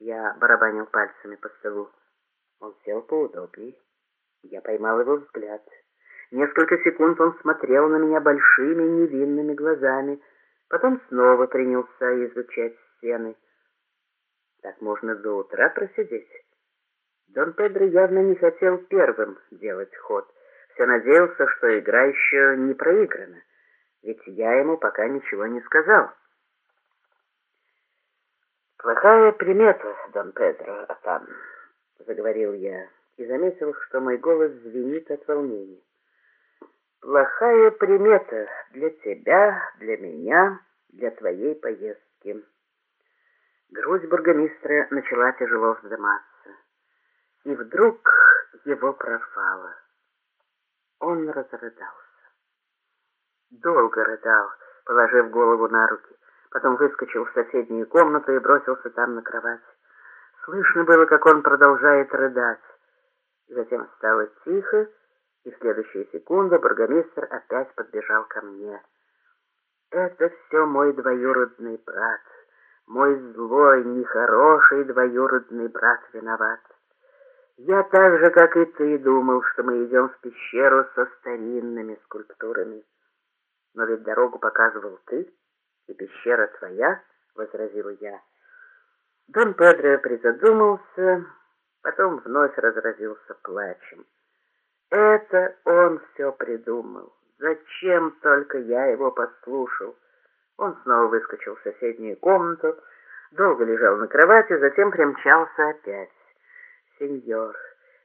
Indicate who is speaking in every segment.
Speaker 1: Я барабанил пальцами по столу. Он сел поудобнее. Я поймал его взгляд. Несколько секунд он смотрел на меня большими невинными глазами, потом снова принялся изучать стены. Так можно до утра просидеть. Дон Педро явно не хотел первым делать ход. Все надеялся, что игра еще не проиграна, ведь я ему пока ничего не сказал. «Плохая примета, Дон Педро Атан», — заговорил я, и заметил, что мой голос звенит от волнения. «Плохая примета для тебя, для меня, для твоей поездки». Грудь бургомистра начала тяжело вздыматься, и вдруг его пропало. Он разрыдался. Долго рыдал, положив голову на руки, потом выскочил в соседнюю комнату и бросился там на кровать. Слышно было, как он продолжает рыдать. Затем стало тихо, и в следующую секунду бургомистр опять подбежал ко мне. «Это все мой двоюродный брат». Мой злой, нехороший двоюродный брат виноват. Я так же, как и ты, думал, что мы идем в пещеру со старинными скульптурами. Но ведь дорогу показывал ты, и пещера твоя, — возразил я. Дон Педро призадумался, потом вновь разразился плачем. Это он все придумал. Зачем только я его послушал? Он снова выскочил в соседнюю комнату, долго лежал на кровати, затем примчался опять. «Сеньор,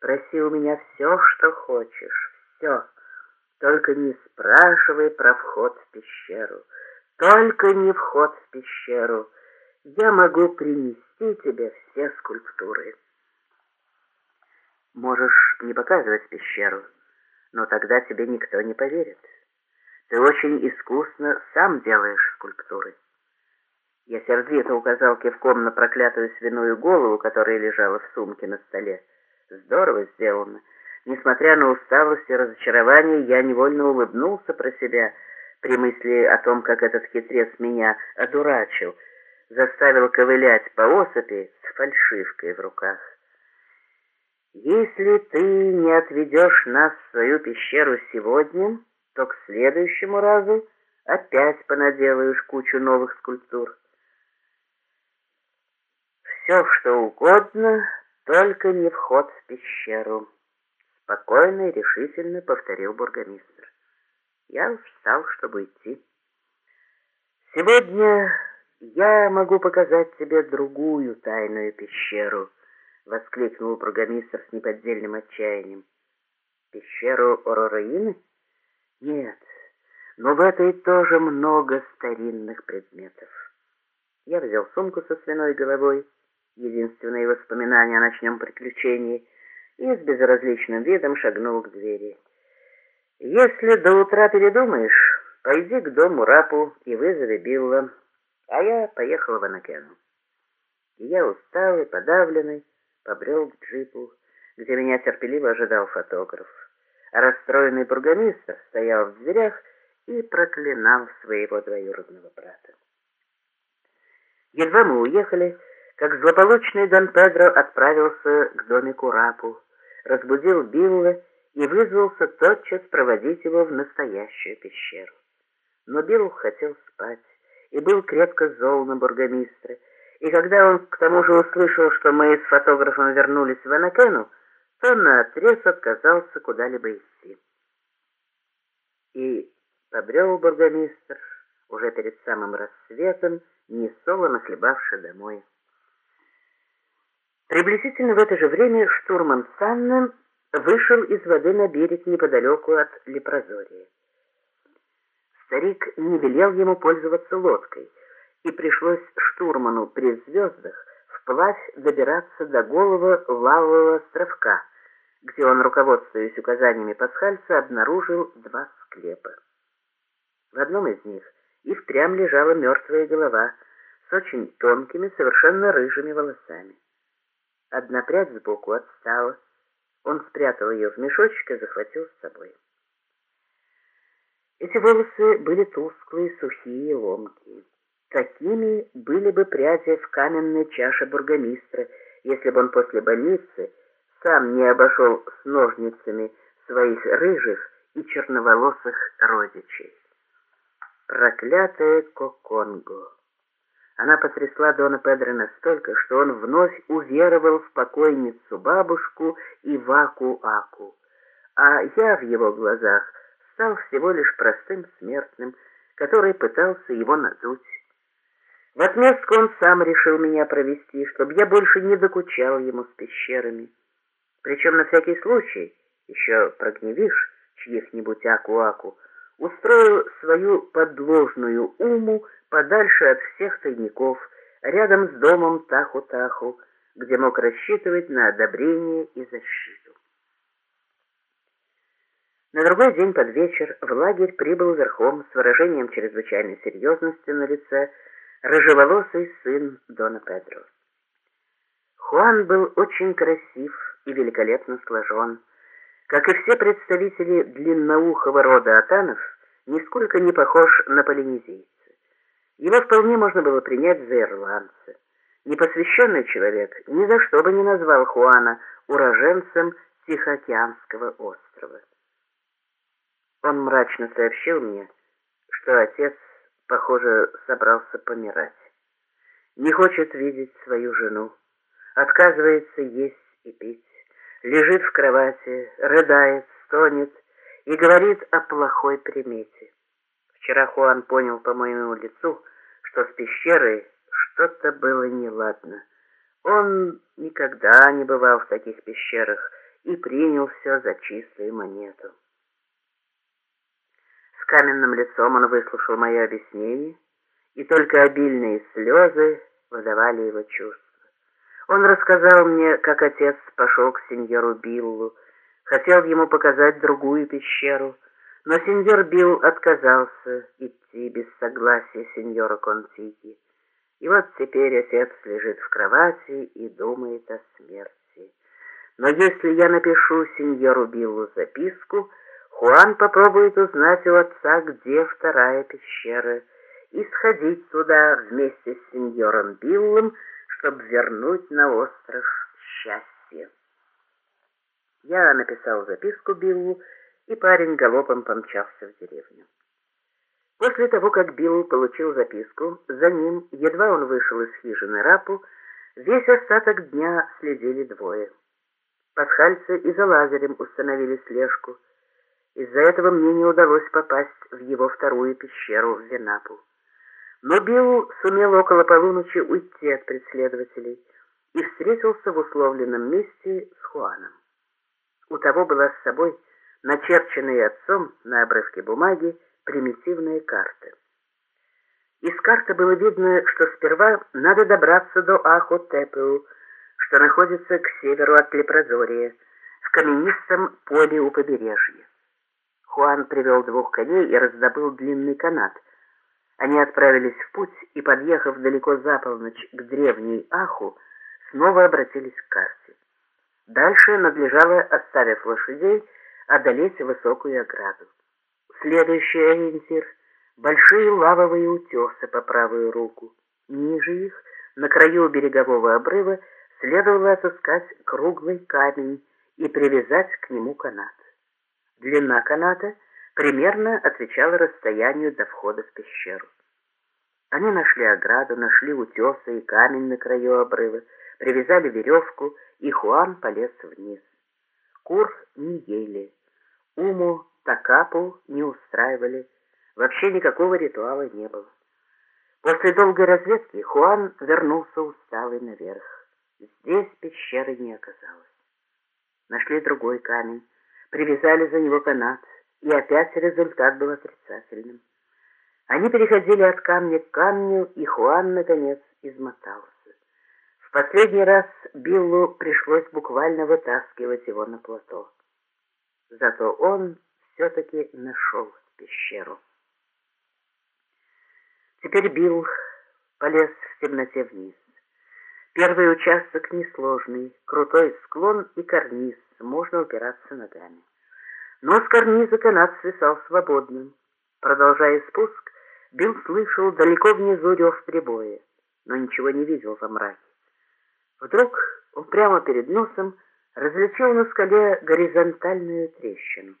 Speaker 1: проси у меня все, что хочешь, все, только не спрашивай про вход в пещеру, только не вход в пещеру. Я могу принести тебе все скульптуры». «Можешь не показывать пещеру, но тогда тебе никто не поверит». Ты очень искусно сам делаешь скульптуры. Я сердито указал кивком на проклятую свиную голову, которая лежала в сумке на столе. Здорово сделано. Несмотря на усталость и разочарование, я невольно улыбнулся про себя при мысли о том, как этот хитрец меня одурачил, заставил ковылять по осыпи с фальшивкой в руках. «Если ты не отведешь нас в свою пещеру сегодня...» то к следующему разу опять понаделаешь кучу новых скульптур. Все, что угодно, только не вход в пещеру. Спокойно и решительно повторил бургомистр. Я встал, чтобы идти. Сегодня я могу показать тебе другую тайную пещеру, воскликнул бургомистр с неподдельным отчаянием. Пещеру Орораины? Нет, но в этой тоже много старинных предметов. Я взял сумку со свиной головой, единственные воспоминания о ночном приключении, и с безразличным видом шагнул к двери. «Если до утра передумаешь, пойди к дому Рапу и вызови Билла, а я поехал в Анакену». И я усталый, подавленный, побрел к джипу, где меня терпеливо ожидал фотограф. Расстроенный бургомистр стоял в дверях и проклинал своего двоюродного брата. Едва мы уехали, как злополучный Дон Педро отправился к домику Рапу, разбудил Билла и вызвался тотчас проводить его в настоящую пещеру. Но Билл хотел спать и был крепко зол на бургомистра, и когда он к тому же услышал, что мы с фотографом вернулись в Анакену, то наотрез отказался куда-либо идти. И побрел бургомистр уже перед самым рассветом, несолоно хлебавший домой. Приблизительно в это же время штурман Саннен вышел из воды на берег неподалеку от Лепрозория. Старик не велел ему пользоваться лодкой, и пришлось штурману при звездах вплавь добираться до голого лавового островка, где он, руководствуясь указаниями пасхальца, обнаружил два склепа. В одном из них и впрямь лежала мертвая голова с очень тонкими, совершенно рыжими волосами. Одна прядь сбоку отстала. Он спрятал ее в мешочек и захватил с собой. Эти волосы были тусклые, сухие, ломкие. Такими были бы пряди в каменной чаше бургомистра, если бы он после больницы сам не обошел с ножницами своих рыжих и черноволосых родичей. Проклятая Коконго! Она потрясла Дона Педро настолько, что он вновь уверовал в покойницу бабушку и Ваку-Аку, а я в его глазах стал всего лишь простым смертным, который пытался его надуть. В отместку он сам решил меня провести, чтобы я больше не докучал ему с пещерами. Причем на всякий случай, еще прогневишь чьих-нибудь аку-аку, устроил свою подложную уму подальше от всех тайников, рядом с домом Таху-Таху, где мог рассчитывать на одобрение и защиту. На другой день под вечер в лагерь прибыл верхом с выражением чрезвычайной серьезности на лице рыжеволосый сын Дона Педро. Хуан был очень красив и великолепно сложен. Как и все представители длинноухого рода атанов, нисколько не похож на полинезийца. Его вполне можно было принять за ирландца. Непосвященный человек ни за что бы не назвал Хуана уроженцем Тихоокеанского острова. Он мрачно сообщил мне, что отец похоже, собрался помирать. Не хочет видеть свою жену, отказывается есть и пить, лежит в кровати, рыдает, стонет и говорит о плохой примете. Вчера Хуан понял по моему лицу, что с пещерой что-то было неладно. Он никогда не бывал в таких пещерах и принял все за чистую монету каменным лицом он выслушал мое объяснение, и только обильные слезы выдавали его чувства. Он рассказал мне, как отец пошел к сеньору Биллу, хотел ему показать другую пещеру, но сеньор Билл отказался идти без согласия сеньора Контики. И вот теперь отец лежит в кровати и думает о смерти. Но если я напишу сеньору Биллу записку, Хуан попробует узнать у отца, где вторая пещера, и сходить туда вместе с сеньором Биллом, чтобы вернуть на остров счастье. Я написал записку Биллу, и парень галопом помчался в деревню. После того, как Билл получил записку, за ним, едва он вышел из хижины Рапу, весь остаток дня следили двое. Пасхальцы и за Лазарем установили слежку — из-за этого мне не удалось попасть в его вторую пещеру в Венапу. Но Билл сумел около полуночи уйти от преследователей и встретился в условленном месте с Хуаном. У того была с собой начерченная отцом на обрывке бумаги примитивная карта. Из карты было видно, что сперва надо добраться до Ахотепеу, что находится к северу от Лепрозория, в каменистом поле у побережья. Хуан привел двух коней и раздобыл длинный канат. Они отправились в путь и, подъехав далеко за полночь к древней Аху, снова обратились к карте. Дальше надлежало, оставив лошадей, одолеть высокую ограду. Следующий ориентир — большие лавовые утесы по правую руку. Ниже их, на краю берегового обрыва, следовало отыскать круглый камень и привязать к нему канат. Длина каната примерно отвечала расстоянию до входа в пещеру. Они нашли ограду, нашли утесы и камень на краю обрыва, привязали веревку, и Хуан полез вниз. Кур не ели, Уму, Такапу не устраивали, вообще никакого ритуала не было. После долгой разведки Хуан вернулся усталый наверх. Здесь пещеры не оказалось. Нашли другой камень, привязали за него канат, и опять результат был отрицательным. Они переходили от камня к камню, и Хуан, наконец, измотался. В последний раз Биллу пришлось буквально вытаскивать его на плато. Зато он все-таки нашел пещеру. Теперь Билл полез в темноте вниз. Первый участок несложный, крутой склон и карниз, можно упираться ногами. Но с карниза канат свисал свободным. Продолжая спуск, Билл слышал далеко внизу рев прибоя, но ничего не видел во мраке. Вдруг он прямо перед носом различил на скале горизонтальную трещину.